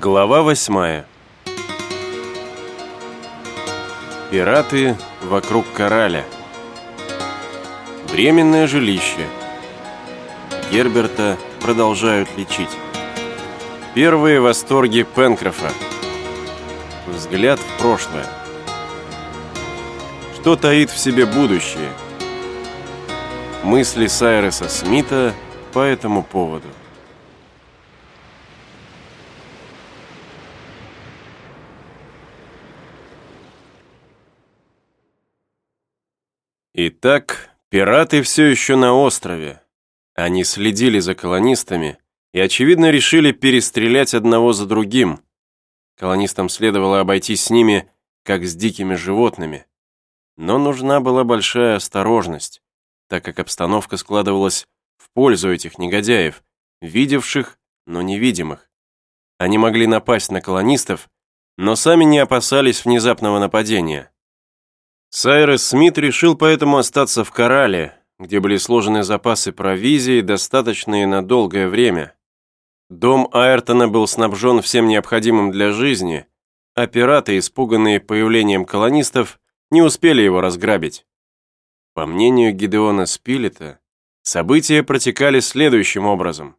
Глава восьмая. Пираты вокруг кораля. Временное жилище. Герберта продолжают лечить. Первые восторги Пенкрофа. Взгляд в прошлое. Что таит в себе будущее? Мысли Сайреса Смита по этому поводу. Итак, пираты все еще на острове. Они следили за колонистами и, очевидно, решили перестрелять одного за другим. Колонистам следовало обойтись с ними, как с дикими животными. Но нужна была большая осторожность, так как обстановка складывалась в пользу этих негодяев, видевших, но невидимых. Они могли напасть на колонистов, но сами не опасались внезапного нападения. Сайрес Смит решил поэтому остаться в Корале, где были сложены запасы провизии, достаточные на долгое время. Дом Айртона был снабжен всем необходимым для жизни, а пираты, испуганные появлением колонистов, не успели его разграбить. По мнению Гидеона Спилета, события протекали следующим образом.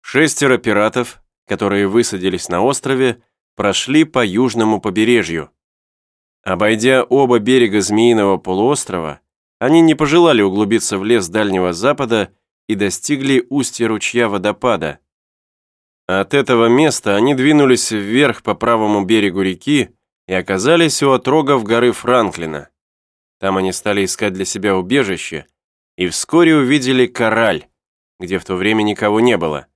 Шестеро пиратов, которые высадились на острове, прошли по южному побережью, Обойдя оба берега Змеиного полуострова, они не пожелали углубиться в лес Дальнего Запада и достигли устья ручья водопада. От этого места они двинулись вверх по правому берегу реки и оказались у отрогов горы Франклина. Там они стали искать для себя убежище и вскоре увидели Кораль, где в то время никого не было.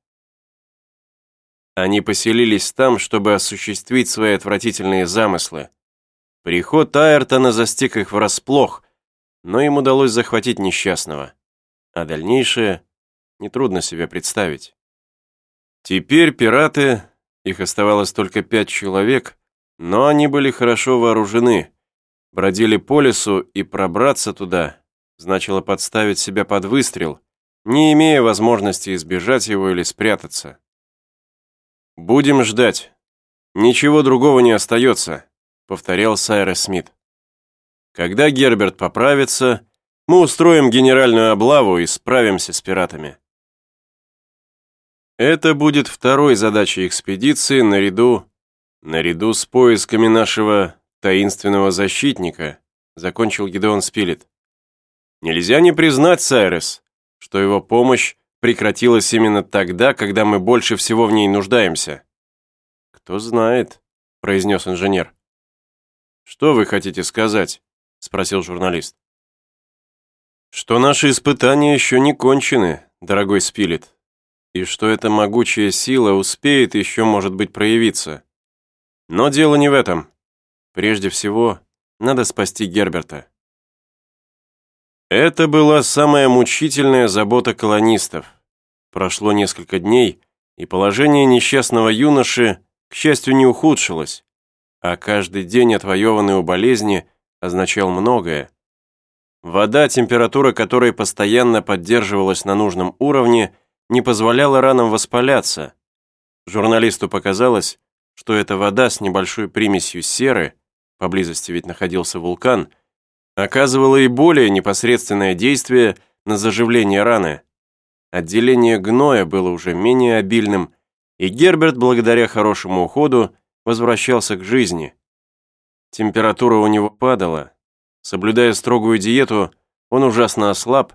Они поселились там, чтобы осуществить свои отвратительные замыслы. Приход Айртона застиг их врасплох, но им удалось захватить несчастного. А дальнейшее нетрудно себе представить. Теперь пираты, их оставалось только пять человек, но они были хорошо вооружены, бродили по лесу и пробраться туда значило подставить себя под выстрел, не имея возможности избежать его или спрятаться. «Будем ждать. Ничего другого не остается», повторял Сайрес Смит. Когда Герберт поправится, мы устроим генеральную облаву и справимся с пиратами. Это будет второй задачей экспедиции наряду, наряду с поисками нашего таинственного защитника, закончил Гидеон Спилет. Нельзя не признать, Сайрес, что его помощь прекратилась именно тогда, когда мы больше всего в ней нуждаемся. Кто знает, произнес инженер. «Что вы хотите сказать?» – спросил журналист. «Что наши испытания еще не кончены, дорогой Спилет, и что эта могучая сила успеет еще, может быть, проявиться. Но дело не в этом. Прежде всего, надо спасти Герберта». Это была самая мучительная забота колонистов. Прошло несколько дней, и положение несчастного юноши, к счастью, не ухудшилось а каждый день, отвоеванный у болезни, означал многое. Вода, температура которой постоянно поддерживалась на нужном уровне, не позволяла ранам воспаляться. Журналисту показалось, что эта вода с небольшой примесью серы, поблизости ведь находился вулкан, оказывала и более непосредственное действие на заживление раны. Отделение гноя было уже менее обильным, и Герберт, благодаря хорошему уходу, возвращался к жизни. Температура у него падала. Соблюдая строгую диету, он ужасно ослаб,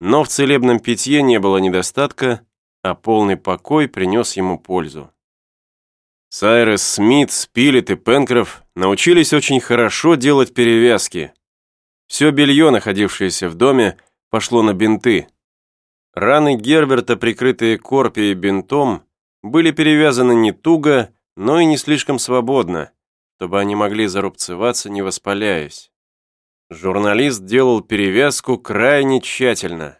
но в целебном питье не было недостатка, а полный покой принес ему пользу. Сайрес Смит, Спилет и Пенкроф научились очень хорошо делать перевязки. Все белье, находившееся в доме, пошло на бинты. Раны Герберта, прикрытые корпией бинтом, были перевязаны не туго, но и не слишком свободно, чтобы они могли зарубцеваться, не воспаляясь. Журналист делал перевязку крайне тщательно.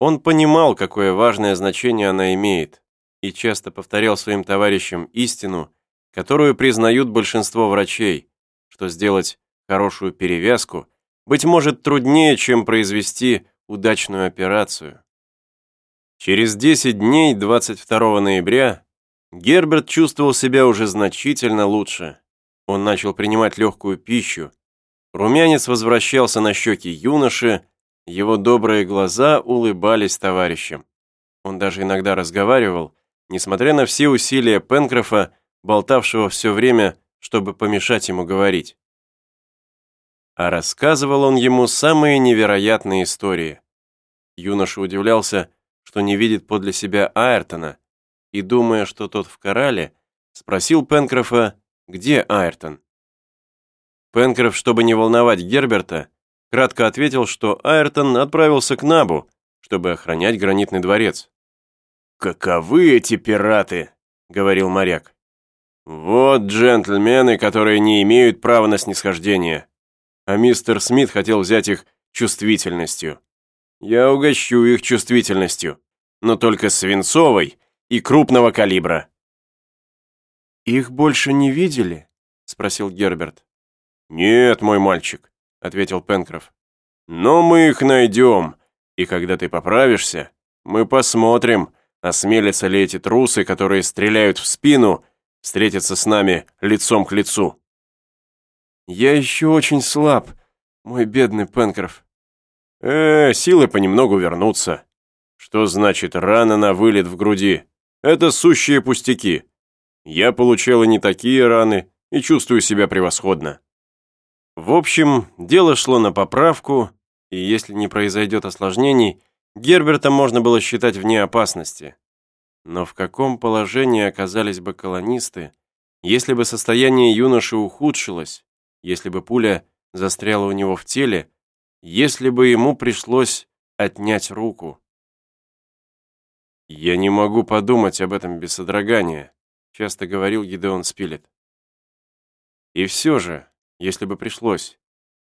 Он понимал, какое важное значение она имеет, и часто повторял своим товарищам истину, которую признают большинство врачей, что сделать хорошую перевязку, быть может, труднее, чем произвести удачную операцию. Через 10 дней, 22 ноября, Герберт чувствовал себя уже значительно лучше. Он начал принимать легкую пищу. Румянец возвращался на щеки юноши, его добрые глаза улыбались товарищам. Он даже иногда разговаривал, несмотря на все усилия Пенкрофа, болтавшего все время, чтобы помешать ему говорить. А рассказывал он ему самые невероятные истории. Юноша удивлялся, что не видит подле себя Айртона, и, думая, что тот в корале, спросил Пенкрофа, где Айртон. Пенкроф, чтобы не волновать Герберта, кратко ответил, что Айртон отправился к Набу, чтобы охранять гранитный дворец. «Каковы эти пираты?» — говорил моряк. «Вот джентльмены, которые не имеют права на снисхождение. А мистер Смит хотел взять их чувствительностью. Я угощу их чувствительностью, но только свинцовой и крупного калибра». «Их больше не видели?» — спросил Герберт. «Нет, мой мальчик», — ответил Пенкроф. «Но мы их найдем, и когда ты поправишься, мы посмотрим, осмелятся ли эти трусы, которые стреляют в спину, встретиться с нами лицом к лицу». «Я еще очень слаб, мой бедный Пенкроф». «Э, силы понемногу вернутся. Что значит рана на вылет в груди? Это сущие пустяки. Я получал и не такие раны, и чувствую себя превосходно». В общем, дело шло на поправку, и если не произойдет осложнений, Герберта можно было считать вне опасности. Но в каком положении оказались бы колонисты, если бы состояние юноши ухудшилось, если бы пуля застряла у него в теле, если бы ему пришлось отнять руку? «Я не могу подумать об этом без содрогания», часто говорил Гидеон Спилет. И все же, если бы пришлось,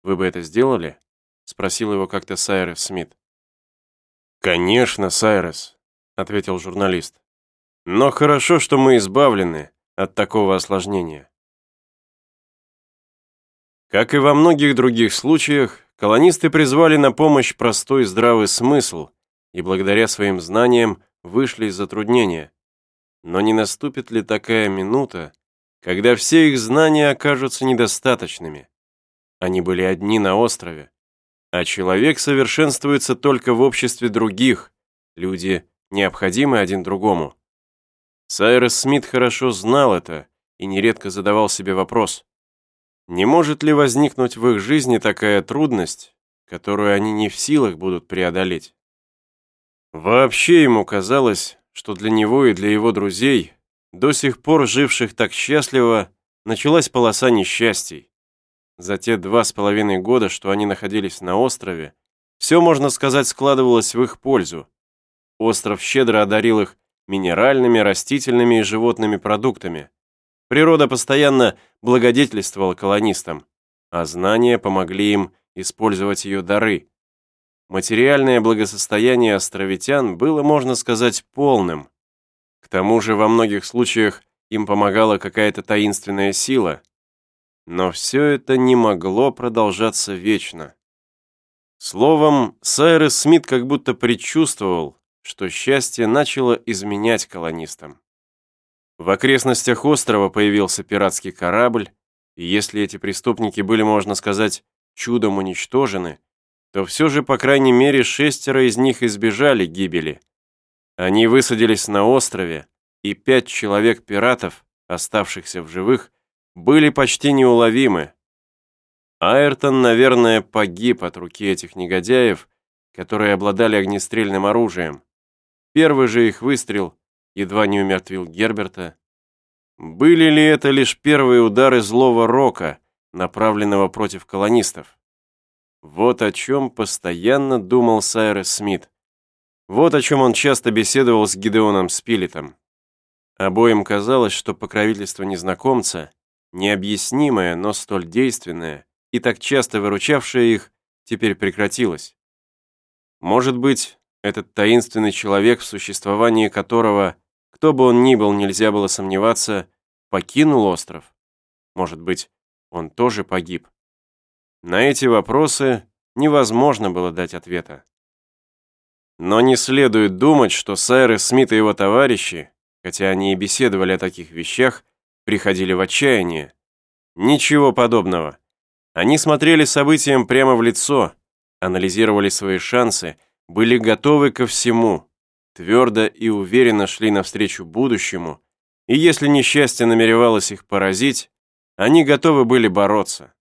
вы бы это сделали?» — спросил его как-то Сайрес Смит. «Конечно, Сайрес», — ответил журналист. «Но хорошо, что мы избавлены от такого осложнения». Как и во многих других случаях, колонисты призвали на помощь простой здравый смысл и благодаря своим знаниям вышли из затруднения. Но не наступит ли такая минута, когда все их знания окажутся недостаточными. Они были одни на острове, а человек совершенствуется только в обществе других, люди необходимы один другому. Сайрес Смит хорошо знал это и нередко задавал себе вопрос, не может ли возникнуть в их жизни такая трудность, которую они не в силах будут преодолеть. Вообще ему казалось, что для него и для его друзей до сих пор живших так счастливо, началась полоса несчастий. За те два с половиной года, что они находились на острове, все, можно сказать, складывалось в их пользу. Остров щедро одарил их минеральными, растительными и животными продуктами. Природа постоянно благодетельствовала колонистам, а знания помогли им использовать ее дары. Материальное благосостояние островитян было, можно сказать, полным – к тому же во многих случаях им помогала какая-то таинственная сила. Но все это не могло продолжаться вечно. Словом, Сайрес Смит как будто предчувствовал, что счастье начало изменять колонистам. В окрестностях острова появился пиратский корабль, и если эти преступники были, можно сказать, чудом уничтожены, то все же, по крайней мере, шестеро из них избежали гибели – они высадились на острове, и пять человек-пиратов, оставшихся в живых, были почти неуловимы. Айртон, наверное, погиб от руки этих негодяев, которые обладали огнестрельным оружием. Первый же их выстрел едва не умертвил Герберта. Были ли это лишь первые удары злого рока, направленного против колонистов? Вот о чем постоянно думал Сайрес Смит. Вот о чем он часто беседовал с Гидеоном Спилетом. Обоим казалось, что покровительство незнакомца, необъяснимое, но столь действенное, и так часто выручавшее их, теперь прекратилось. Может быть, этот таинственный человек, в существовании которого, кто бы он ни был, нельзя было сомневаться, покинул остров? Может быть, он тоже погиб? На эти вопросы невозможно было дать ответа. Но не следует думать, что Сайрес Смит и его товарищи, хотя они и беседовали о таких вещах, приходили в отчаяние. Ничего подобного. Они смотрели событиям прямо в лицо, анализировали свои шансы, были готовы ко всему, твердо и уверенно шли навстречу будущему, и если несчастье намеревалось их поразить, они готовы были бороться.